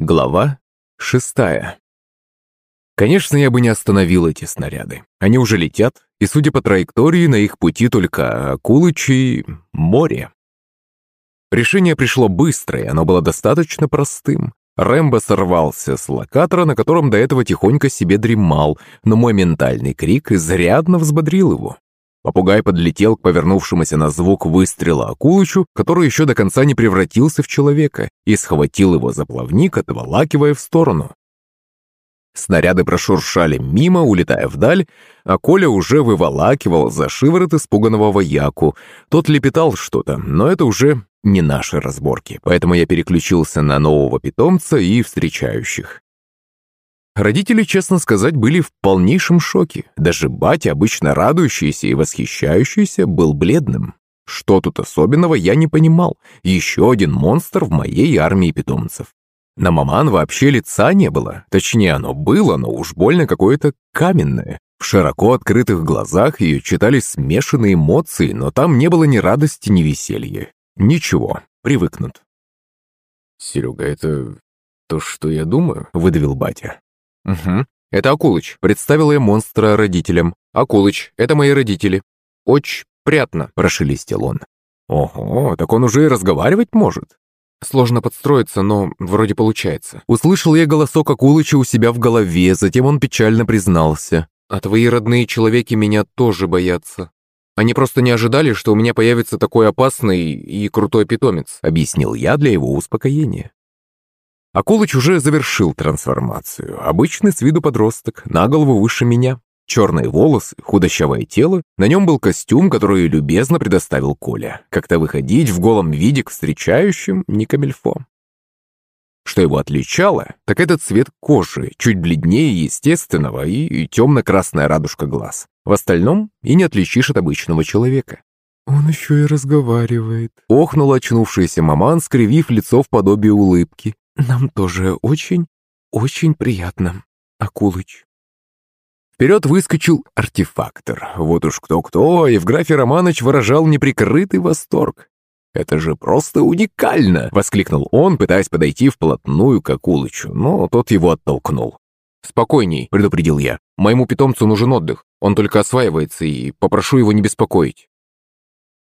Глава шестая. Конечно, я бы не остановил эти снаряды. Они уже летят, и, судя по траектории, на их пути только Акулыч и море. Решение пришло быстро, и оно было достаточно простым. Рэмбо сорвался с локатора, на котором до этого тихонько себе дремал, но мой ментальный крик изрядно взбодрил его. Попугай подлетел к повернувшемуся на звук выстрела Акулычу, который еще до конца не превратился в человека, и схватил его за плавник, отволакивая в сторону. Снаряды прошуршали мимо, улетая вдаль, а Коля уже выволакивал за шиворот испуганного вояку. Тот лепетал что-то, но это уже не наши разборки, поэтому я переключился на нового питомца и встречающих. Родители, честно сказать, были в полнейшем шоке. Даже батя, обычно радующийся и восхищающийся, был бледным. Что тут особенного, я не понимал. Еще один монстр в моей армии питомцев. На маман вообще лица не было. Точнее, оно было, но уж больно какое-то каменное. В широко открытых глазах ее читались смешанные эмоции, но там не было ни радости, ни веселья. Ничего, привыкнут. «Серега, это то, что я думаю?» — выдавил батя. «Угу. Это Акулыч», — представила я монстра родителям. «Акулыч, это мои родители». «Очень приятно», — прошелестел он. «Ого, так он уже и разговаривать может». Сложно подстроиться, но вроде получается. Услышал я голосок Акулыча у себя в голове, затем он печально признался. «А твои родные человеки меня тоже боятся. Они просто не ожидали, что у меня появится такой опасный и крутой питомец», объяснил я для его успокоения. Акулыч уже завершил трансформацию. Обычный с виду подросток, на голову выше меня. Черные волосы, худощавое тело. На нем был костюм, который любезно предоставил Коля. Как-то выходить в голом виде к встречающим не камельфо. Что его отличало, так это цвет кожи, чуть бледнее естественного и темно-красная радужка глаз. В остальном и не отличишь от обычного человека. «Он еще и разговаривает», — охнула очнувшаяся маман, скривив лицо в подобие улыбки. Нам тоже очень, очень приятно, Акулыч. Вперед выскочил артефактор. Вот уж кто-кто, Евграфий Романович выражал неприкрытый восторг. «Это же просто уникально!» — воскликнул он, пытаясь подойти вплотную к Акулычу, но тот его оттолкнул. «Спокойней», — предупредил я. «Моему питомцу нужен отдых. Он только осваивается, и попрошу его не беспокоить».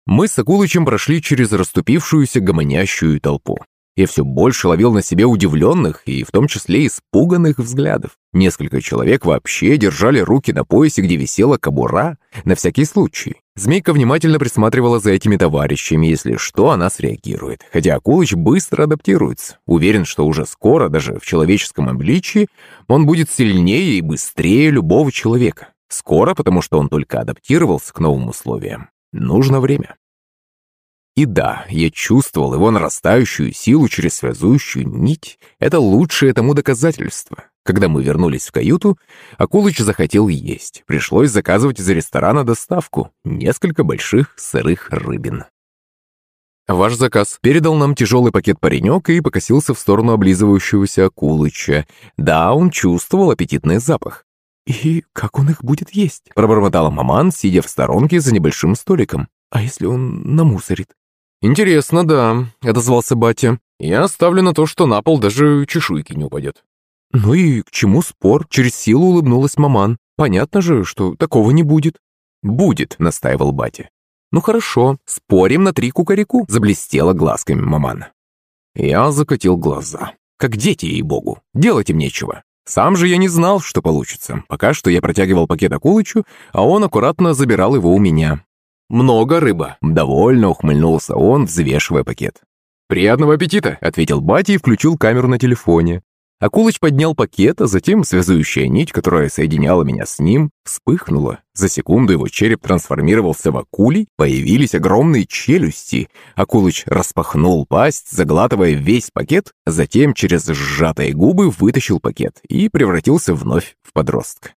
Мы с Акулычем прошли через расступившуюся гомонящую толпу. Я все больше ловил на себе удивленных и в том числе испуганных взглядов. Несколько человек вообще держали руки на поясе, где висела кобура, на всякий случай. Змейка внимательно присматривала за этими товарищами, если что, она среагирует. Хотя Акулыч быстро адаптируется. Уверен, что уже скоро, даже в человеческом обличии, он будет сильнее и быстрее любого человека. Скоро, потому что он только адаптировался к новым условиям. Нужно время. И да, я чувствовал его нарастающую силу через связующую нить. Это лучшее тому доказательство. Когда мы вернулись в каюту, Акулыч захотел есть. Пришлось заказывать из ресторана доставку. Несколько больших сырых рыбин. «Ваш заказ». Передал нам тяжелый пакет паренек и покосился в сторону облизывающегося Акулыча. Да, он чувствовал аппетитный запах. «И как он их будет есть?» Пробормотала маман, сидя в сторонке за небольшим столиком. «А если он намусорит?» «Интересно, да», — отозвался батя. «Я ставлю на то, что на пол даже чешуйки не упадет». «Ну и к чему спор?» — через силу улыбнулась маман. «Понятно же, что такого не будет». «Будет», — настаивал батя. «Ну хорошо, спорим на три кукареку», — заблестела глазками маман. Я закатил глаза. Как дети, ей-богу. Делать им нечего. Сам же я не знал, что получится. Пока что я протягивал пакет Акулычу, а он аккуратно забирал его у меня. «Много рыба», — довольно ухмыльнулся он, взвешивая пакет. «Приятного аппетита», — ответил батя и включил камеру на телефоне. Акулыч поднял пакет, а затем связующая нить, которая соединяла меня с ним, вспыхнула. За секунду его череп трансформировался в акулий, появились огромные челюсти. Акулыч распахнул пасть, заглатывая весь пакет, затем через сжатые губы вытащил пакет и превратился вновь в подростка.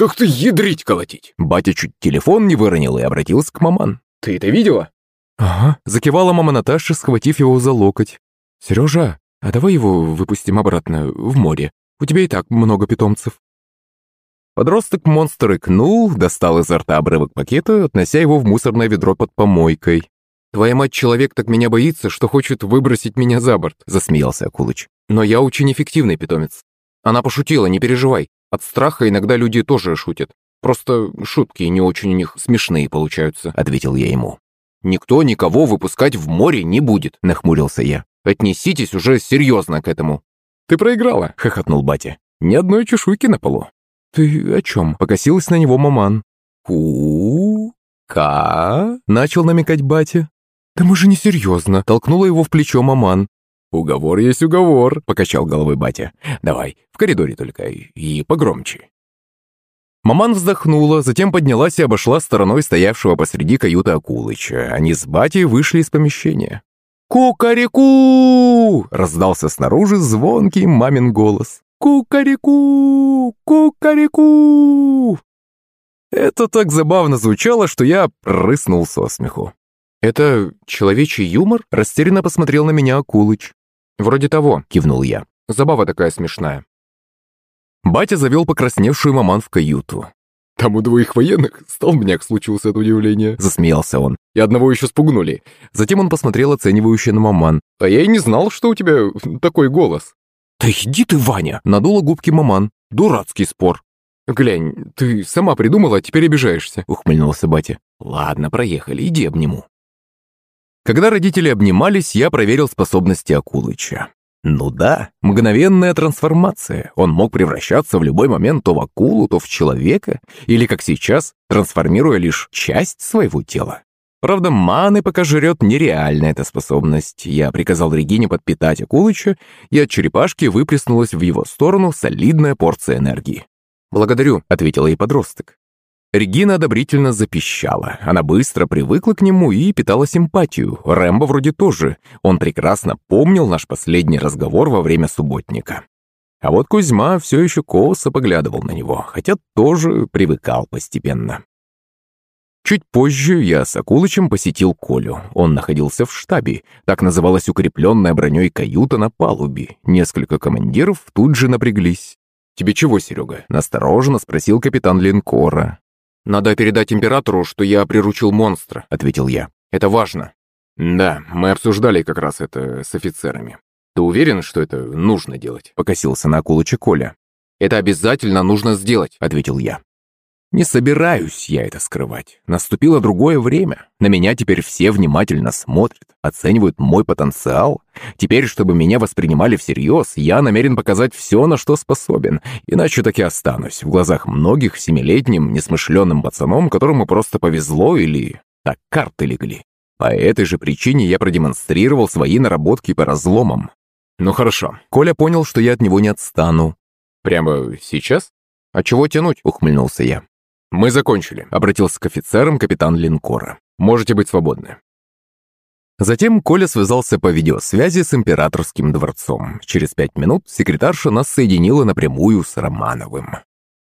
«Так ты ядрить колотить!» Батя чуть телефон не выронил и обратился к маман. «Ты это видела?» «Ага», — закивала мама Наташа, схватив его за локоть. «Сережа, а давай его выпустим обратно в море. У тебя и так много питомцев». Подросток-монстр икнул, достал изо рта обрывок пакета, относя его в мусорное ведро под помойкой. «Твоя мать человек так меня боится, что хочет выбросить меня за борт», – засмеялся Акулыч. «Но я очень эффективный питомец. Она пошутила, не переживай. От страха иногда люди тоже шутят. Просто шутки не очень у них смешные получаются», – ответил я ему. «Никто никого выпускать в море не будет», – нахмурился я. «Отнеситесь уже серьезно к этому». «Ты проиграла», – хохотнул батя. «Ни одной чешуйки на полу». «Ты о чем?» – покосилась на него маман. «Ку... ка...» – начал намекать батя. «Да мы же не серьезно», – толкнула его в плечо маман. «Уговор есть уговор», – покачал головой батя. «Давай, в коридоре только и погромче». Маман вздохнула, затем поднялась и обошла стороной стоявшего посреди каюты Акулыча. Они с батей вышли из помещения. «Кукареку!» – раздался снаружи звонкий мамин голос. «Кукареку! Кукареку!» Это так забавно звучало, что я прыснул со смеху. «Это человечий юмор?» – растерянно посмотрел на меня Акулыч. «Вроде того», – кивнул я. «Забава такая смешная». Батя завел покрасневшую маман в каюту. «Там у двоих военных столбняк случился от удивления», — засмеялся он. «И одного еще спугнули». Затем он посмотрел оценивающе на маман. «А я и не знал, что у тебя такой голос». «Да иди ты, Ваня!» — надула губки маман. «Дурацкий спор». «Глянь, ты сама придумала, а теперь обижаешься», — ухмыльнулся батя. «Ладно, проехали, иди обниму». Когда родители обнимались, я проверил способности Акулыча. Ну да, мгновенная трансформация. Он мог превращаться в любой момент то в акулу, то в человека, или, как сейчас, трансформируя лишь часть своего тела. Правда, маны пока жрет нереальна эта способность. Я приказал Регине подпитать Акулыча, и от черепашки выплеснулась в его сторону солидная порция энергии. «Благодарю», — ответила ей подросток. Регина одобрительно запищала. Она быстро привыкла к нему и питала симпатию. Рэмбо вроде тоже. Он прекрасно помнил наш последний разговор во время субботника. А вот Кузьма все еще косо поглядывал на него, хотя тоже привыкал постепенно. Чуть позже я с Акулычем посетил Колю. Он находился в штабе. Так называлась укрепленная броней каюта на палубе. Несколько командиров тут же напряглись. «Тебе чего, Серега?» – настороженно спросил капитан линкора. «Надо передать императору, что я приручил монстра», — ответил я. «Это важно». «Да, мы обсуждали как раз это с офицерами. Ты уверен, что это нужно делать?» — покосился на Акулыча Коля. «Это обязательно нужно сделать», — ответил я. Не собираюсь я это скрывать. Наступило другое время. На меня теперь все внимательно смотрят, оценивают мой потенциал. Теперь, чтобы меня воспринимали всерьез, я намерен показать все, на что способен. Иначе так и останусь в глазах многих семилетним, несмышленным пацаном, которому просто повезло или так карты легли. По этой же причине я продемонстрировал свои наработки по разломам. Ну хорошо, Коля понял, что я от него не отстану. «Прямо сейчас?» «А чего тянуть?» — ухмыльнулся я. «Мы закончили», — обратился к офицерам капитан линкора. «Можете быть свободны». Затем Коля связался по видеосвязи с императорским дворцом. Через пять минут секретарша нас соединила напрямую с Романовым.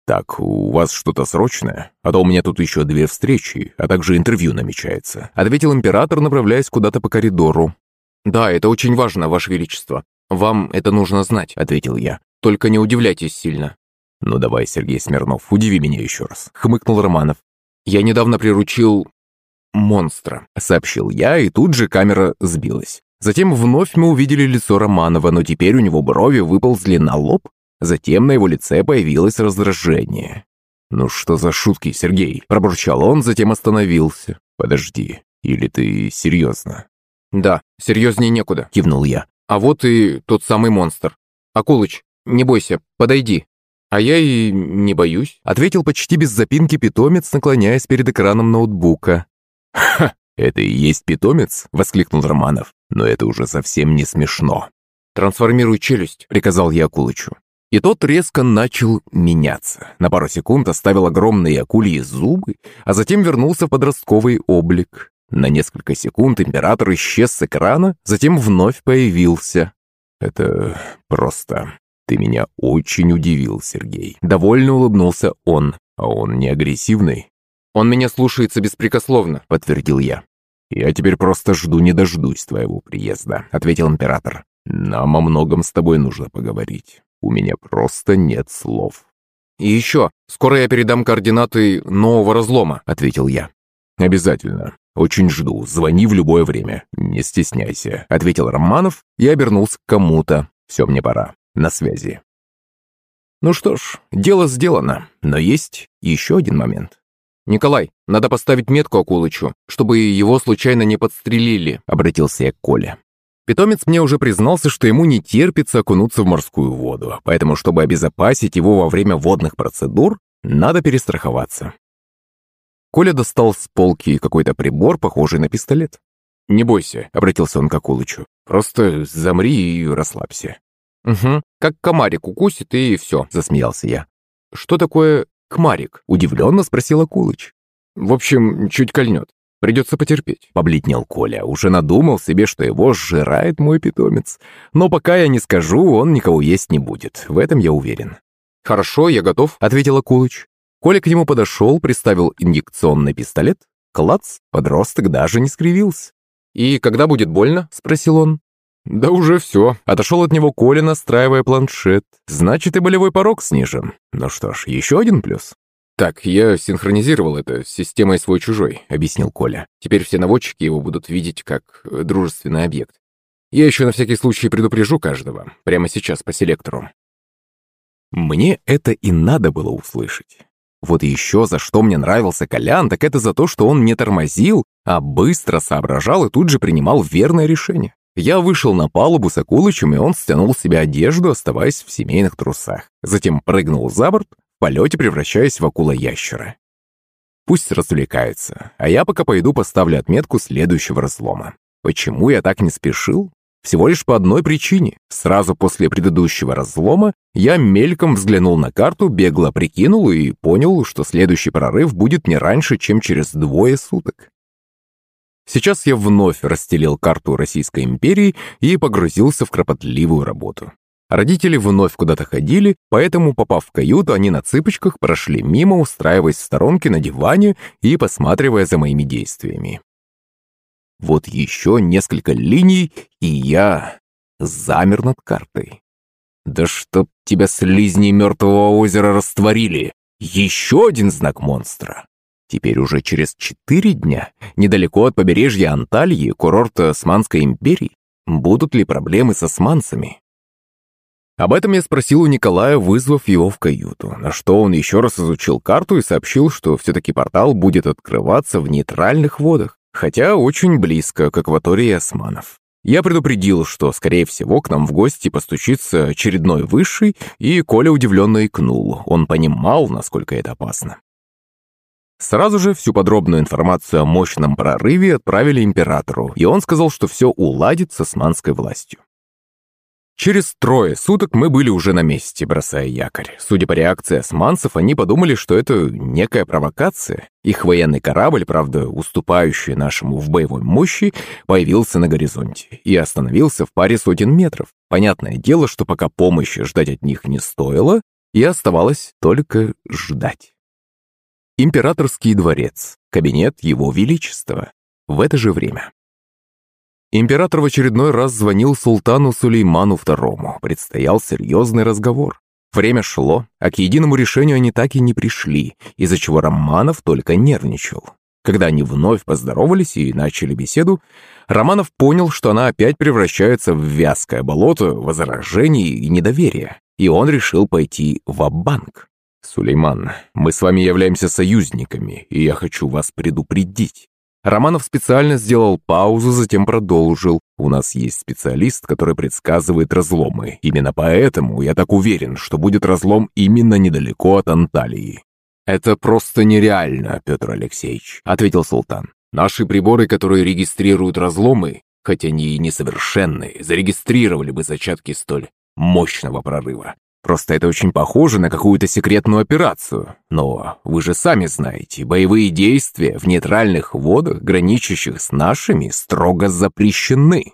«Так, у вас что-то срочное? А то у меня тут еще две встречи, а также интервью намечается», — ответил император, направляясь куда-то по коридору. «Да, это очень важно, Ваше Величество. Вам это нужно знать», — ответил я. «Только не удивляйтесь сильно. «Ну давай, Сергей Смирнов, удиви меня еще раз», — хмыкнул Романов. «Я недавно приручил монстра», — сообщил я, и тут же камера сбилась. Затем вновь мы увидели лицо Романова, но теперь у него брови выползли на лоб, затем на его лице появилось раздражение. «Ну что за шутки, Сергей?» – пробурчал он, затем остановился. «Подожди, или ты серьезно?» «Да, серьезнее некуда», – кивнул я. «А вот и тот самый монстр. Акулыч, не бойся, подойди». «А я и не боюсь», — ответил почти без запинки питомец, наклоняясь перед экраном ноутбука. «Ха, это и есть питомец?» — воскликнул Романов. «Но это уже совсем не смешно». «Трансформируй челюсть», — приказал я Акулычу. И тот резко начал меняться. На пару секунд оставил огромные акульи зубы, а затем вернулся в подростковый облик. На несколько секунд император исчез с экрана, затем вновь появился. «Это просто «Ты меня очень удивил, Сергей». Довольно улыбнулся он. «А он не агрессивный?» «Он меня слушается беспрекословно», — подтвердил я. «Я теперь просто жду не дождусь твоего приезда», — ответил император. «Нам о многом с тобой нужно поговорить. У меня просто нет слов». «И еще, скоро я передам координаты нового разлома», — ответил я. «Обязательно. Очень жду. Звони в любое время. Не стесняйся», — ответил Романов и обернулся к кому-то. «Все, мне пора. На связи». Ну что ж, дело сделано, но есть еще один момент. «Николай, надо поставить метку Акулычу, чтобы его случайно не подстрелили», — обратился я к Коле. Питомец мне уже признался, что ему не терпится окунуться в морскую воду, поэтому, чтобы обезопасить его во время водных процедур, надо перестраховаться. Коля достал с полки какой-то прибор, похожий на пистолет. «Не бойся», — обратился он к Акулычу. «Просто замри и расслабься». «Угу, как комарик укусит, и все», — засмеялся я. «Что такое кмарик?» — удивленно спросил Акулыч. «В общем, чуть кольнет. Придется потерпеть», — побледнел Коля. Уже надумал себе, что его сжирает мой питомец. Но пока я не скажу, он никого есть не будет. В этом я уверен. «Хорошо, я готов», — ответил Акулыч. Коля к нему подошел, приставил инъекционный пистолет. Клац, подросток даже не скривился. «И когда будет больно?» — спросил он. «Да уже все». Отошел от него Коля, настраивая планшет. «Значит, и болевой порог снижен. Ну что ж, еще один плюс». «Так, я синхронизировал это с системой свой-чужой», — объяснил Коля. «Теперь все наводчики его будут видеть как э, дружественный объект. Я еще на всякий случай предупрежу каждого. Прямо сейчас по селектору». Мне это и надо было услышать. Вот еще за что мне нравился Колян, так это за то, что он не тормозил, а быстро соображал и тут же принимал верное решение. Я вышел на палубу с Акулычем, и он стянул с себя одежду, оставаясь в семейных трусах. Затем прыгнул за борт, в полете превращаясь в акула-ящера. Пусть развлекается, а я пока пойду поставлю отметку следующего разлома. Почему я так не спешил? Всего лишь по одной причине. Сразу после предыдущего разлома я мельком взглянул на карту, бегло прикинул и понял, что следующий прорыв будет не раньше, чем через двое суток. Сейчас я вновь расстелил карту Российской империи и погрузился в кропотливую работу. Родители вновь куда-то ходили, поэтому, попав в каюту, они на цыпочках прошли мимо, устраиваясь в сторонке на диване и посматривая за моими действиями. Вот еще несколько линий, и я замер над картой. Да чтоб тебя слизни мертвого озера растворили! Еще один знак монстра! Теперь уже через четыре дня, недалеко от побережья Антальи, курорта Османской империи, будут ли проблемы с османцами? Об этом я спросил у Николая, вызвав его в каюту, на что он еще раз изучил карту и сообщил, что все-таки портал будет открываться в нейтральных водах хотя очень близко к акватории османов. Я предупредил, что, скорее всего, к нам в гости постучится очередной высший, и Коля удивленно икнул. Он понимал, насколько это опасно. Сразу же всю подробную информацию о мощном прорыве отправили императору, и он сказал, что все уладит с османской властью. Через трое суток мы были уже на месте, бросая якорь. Судя по реакции османцев, они подумали, что это некая провокация. Их военный корабль, правда, уступающий нашему в боевой мощи, появился на горизонте и остановился в паре сотен метров. Понятное дело, что пока помощи ждать от них не стоило, и оставалось только ждать. Императорский дворец, кабинет его величества. В это же время. Император в очередной раз звонил султану Сулейману II. Предстоял серьезный разговор. Время шло, а к единому решению они так и не пришли, из-за чего Романов только нервничал. Когда они вновь поздоровались и начали беседу, Романов понял, что она опять превращается в вязкое болото возражений и недоверия, и он решил пойти в банк «Сулейман, мы с вами являемся союзниками, и я хочу вас предупредить. Романов специально сделал паузу, затем продолжил. «У нас есть специалист, который предсказывает разломы. Именно поэтому я так уверен, что будет разлом именно недалеко от Анталии». «Это просто нереально, Петр Алексеевич», — ответил султан. «Наши приборы, которые регистрируют разломы, хотя они и несовершенные, зарегистрировали бы зачатки столь мощного прорыва. Просто это очень похоже на какую-то секретную операцию. Но вы же сами знаете, боевые действия в нейтральных водах, граничащих с нашими, строго запрещены.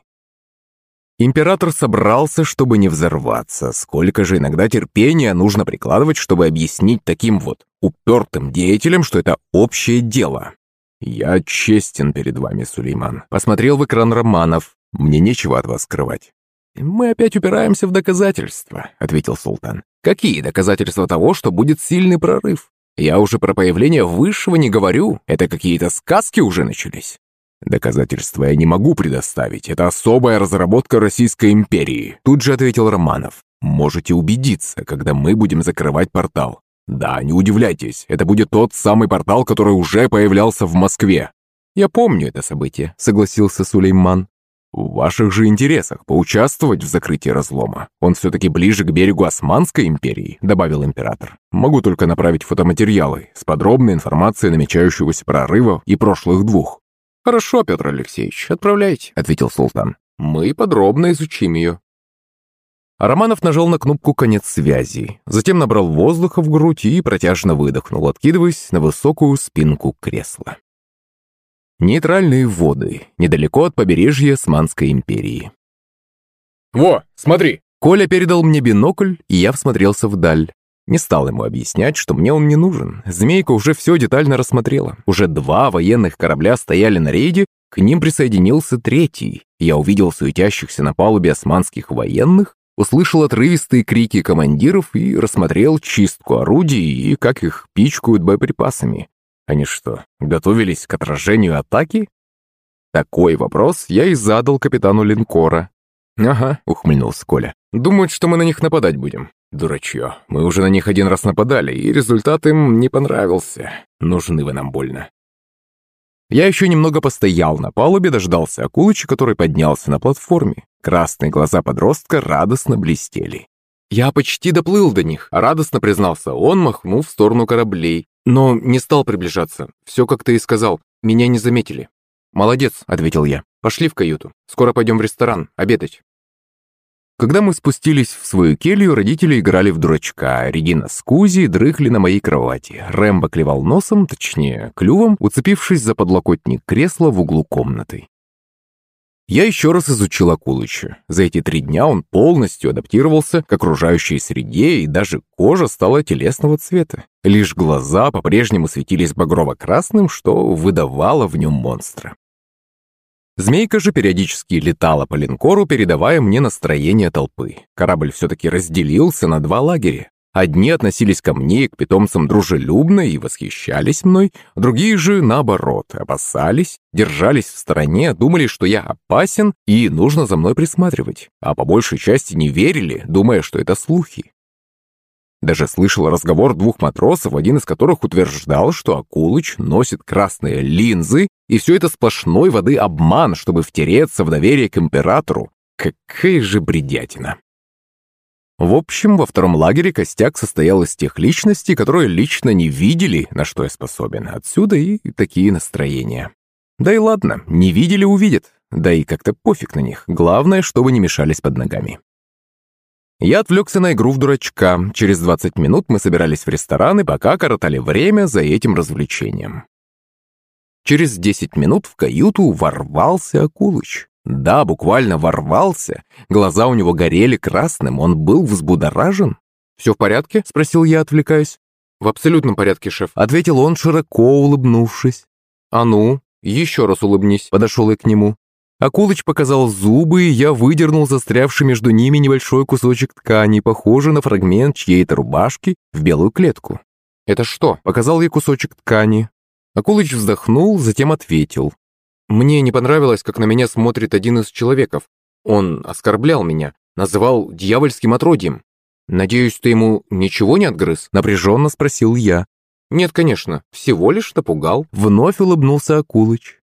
Император собрался, чтобы не взорваться. Сколько же иногда терпения нужно прикладывать, чтобы объяснить таким вот упертым деятелям, что это общее дело. «Я честен перед вами, Сулейман», — посмотрел в экран Романов. «Мне нечего от вас скрывать. «Мы опять упираемся в доказательства», — ответил султан. «Какие доказательства того, что будет сильный прорыв? Я уже про появление высшего не говорю, это какие-то сказки уже начались. «Доказательства я не могу предоставить. Это особая разработка Российской империи», тут же ответил Романов. «Можете убедиться, когда мы будем закрывать портал. Да, не удивляйтесь, это будет тот самый портал, который уже появлялся в Москве». «Я помню это событие», — согласился Сулейман. В ваших же интересах поучаствовать в закрытии разлома. Он все-таки ближе к берегу Османской империи», — добавил император. «Могу только направить фотоматериалы с подробной информацией намечающегося прорыва и прошлых двух». «Хорошо, Петр Алексеевич, отправляйте», — ответил султан. «Мы подробно изучим ее». Романов нажал на кнопку «Конец связи», затем набрал воздуха в грудь и протяжно выдохнул, откидываясь на высокую спинку кресла. Нейтральные воды, недалеко от побережья Османской империи. «Во, смотри!» Коля передал мне бинокль, и я всмотрелся вдаль. Не стал ему объяснять, что мне он не нужен. Змейка уже все детально рассмотрела. Уже два военных корабля стояли на рейде, к ним присоединился третий. Я увидел суетящихся на палубе османских военных, услышал отрывистые крики командиров и рассмотрел чистку орудий и как их пичкают боеприпасами. Они что, готовились к отражению атаки? Такой вопрос я и задал капитану линкора. «Ага», — ухмыльнулся Коля. «Думают, что мы на них нападать будем. Дурачье. Мы уже на них один раз нападали, и результат им не понравился. Нужны вы нам больно». Я еще немного постоял на палубе, дождался Акулыча, который поднялся на платформе. Красные глаза подростка радостно блестели. «Я почти доплыл до них», — радостно признался он, махнув в сторону кораблей. Но не стал приближаться. Все, как ты и сказал. Меня не заметили. «Молодец», — ответил я. «Пошли в каюту. Скоро пойдем в ресторан, обедать». Когда мы спустились в свою келью, родители играли в дурачка. Регина с Кузи дрыхли на моей кровати. Рэмбо клевал носом, точнее, клювом, уцепившись за подлокотник кресла в углу комнаты. Я еще раз изучил Акулыча. За эти три дня он полностью адаптировался к окружающей среде, и даже кожа стала телесного цвета. Лишь глаза по-прежнему светились багрово-красным, что выдавало в нем монстра. Змейка же периодически летала по линкору, передавая мне настроение толпы. Корабль все-таки разделился на два лагеря. Одни относились ко мне и к питомцам дружелюбно и восхищались мной, другие же, наоборот, опасались, держались в стороне, думали, что я опасен и нужно за мной присматривать, а по большей части не верили, думая, что это слухи. Даже слышал разговор двух матросов, один из которых утверждал, что Акулыч носит красные линзы, и все это сплошной воды обман, чтобы втереться в доверие к императору. Какая же бредятина! В общем, во втором лагере костяк состоял из тех личностей, которые лично не видели, на что я способен. Отсюда и такие настроения. Да и ладно, не видели, увидят. Да и как-то пофиг на них. Главное, чтобы не мешались под ногами. Я отвлекся на игру в дурачка. Через 20 минут мы собирались в ресторан и пока коротали время за этим развлечением. Через 10 минут в каюту ворвался Акулыч. Да, буквально ворвался. Глаза у него горели красным, он был взбудоражен. «Все в порядке?» – спросил я, отвлекаясь. «В абсолютном порядке, шеф», – ответил он, широко улыбнувшись. «А ну, еще раз улыбнись», – подошел я к нему. Акулыч показал зубы, и я выдернул застрявший между ними небольшой кусочек ткани, похожий на фрагмент чьей-то рубашки в белую клетку. «Это что?» – показал я кусочек ткани. Акулыч вздохнул, затем ответил. Мне не понравилось, как на меня смотрит один из человеков. Он оскорблял меня, называл дьявольским отродьем. Надеюсь, ты ему ничего не отгрыз? Напряженно спросил я. Нет, конечно, всего лишь напугал. Вновь улыбнулся Акулыч.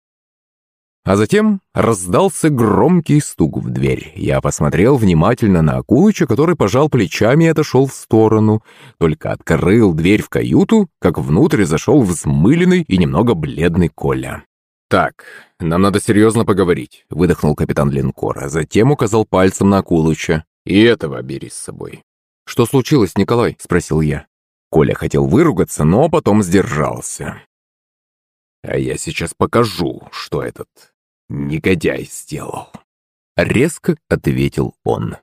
А затем раздался громкий стук в дверь. Я посмотрел внимательно на Акулыча, который пожал плечами и отошел в сторону. Только открыл дверь в каюту, как внутрь зашел взмыленный и немного бледный Коля. «Так, нам надо серьезно поговорить», — выдохнул капитан линкора, затем указал пальцем на Акулыча. «И этого бери с собой». «Что случилось, Николай?» — спросил я. Коля хотел выругаться, но потом сдержался. «А я сейчас покажу, что этот негодяй сделал», — резко ответил он.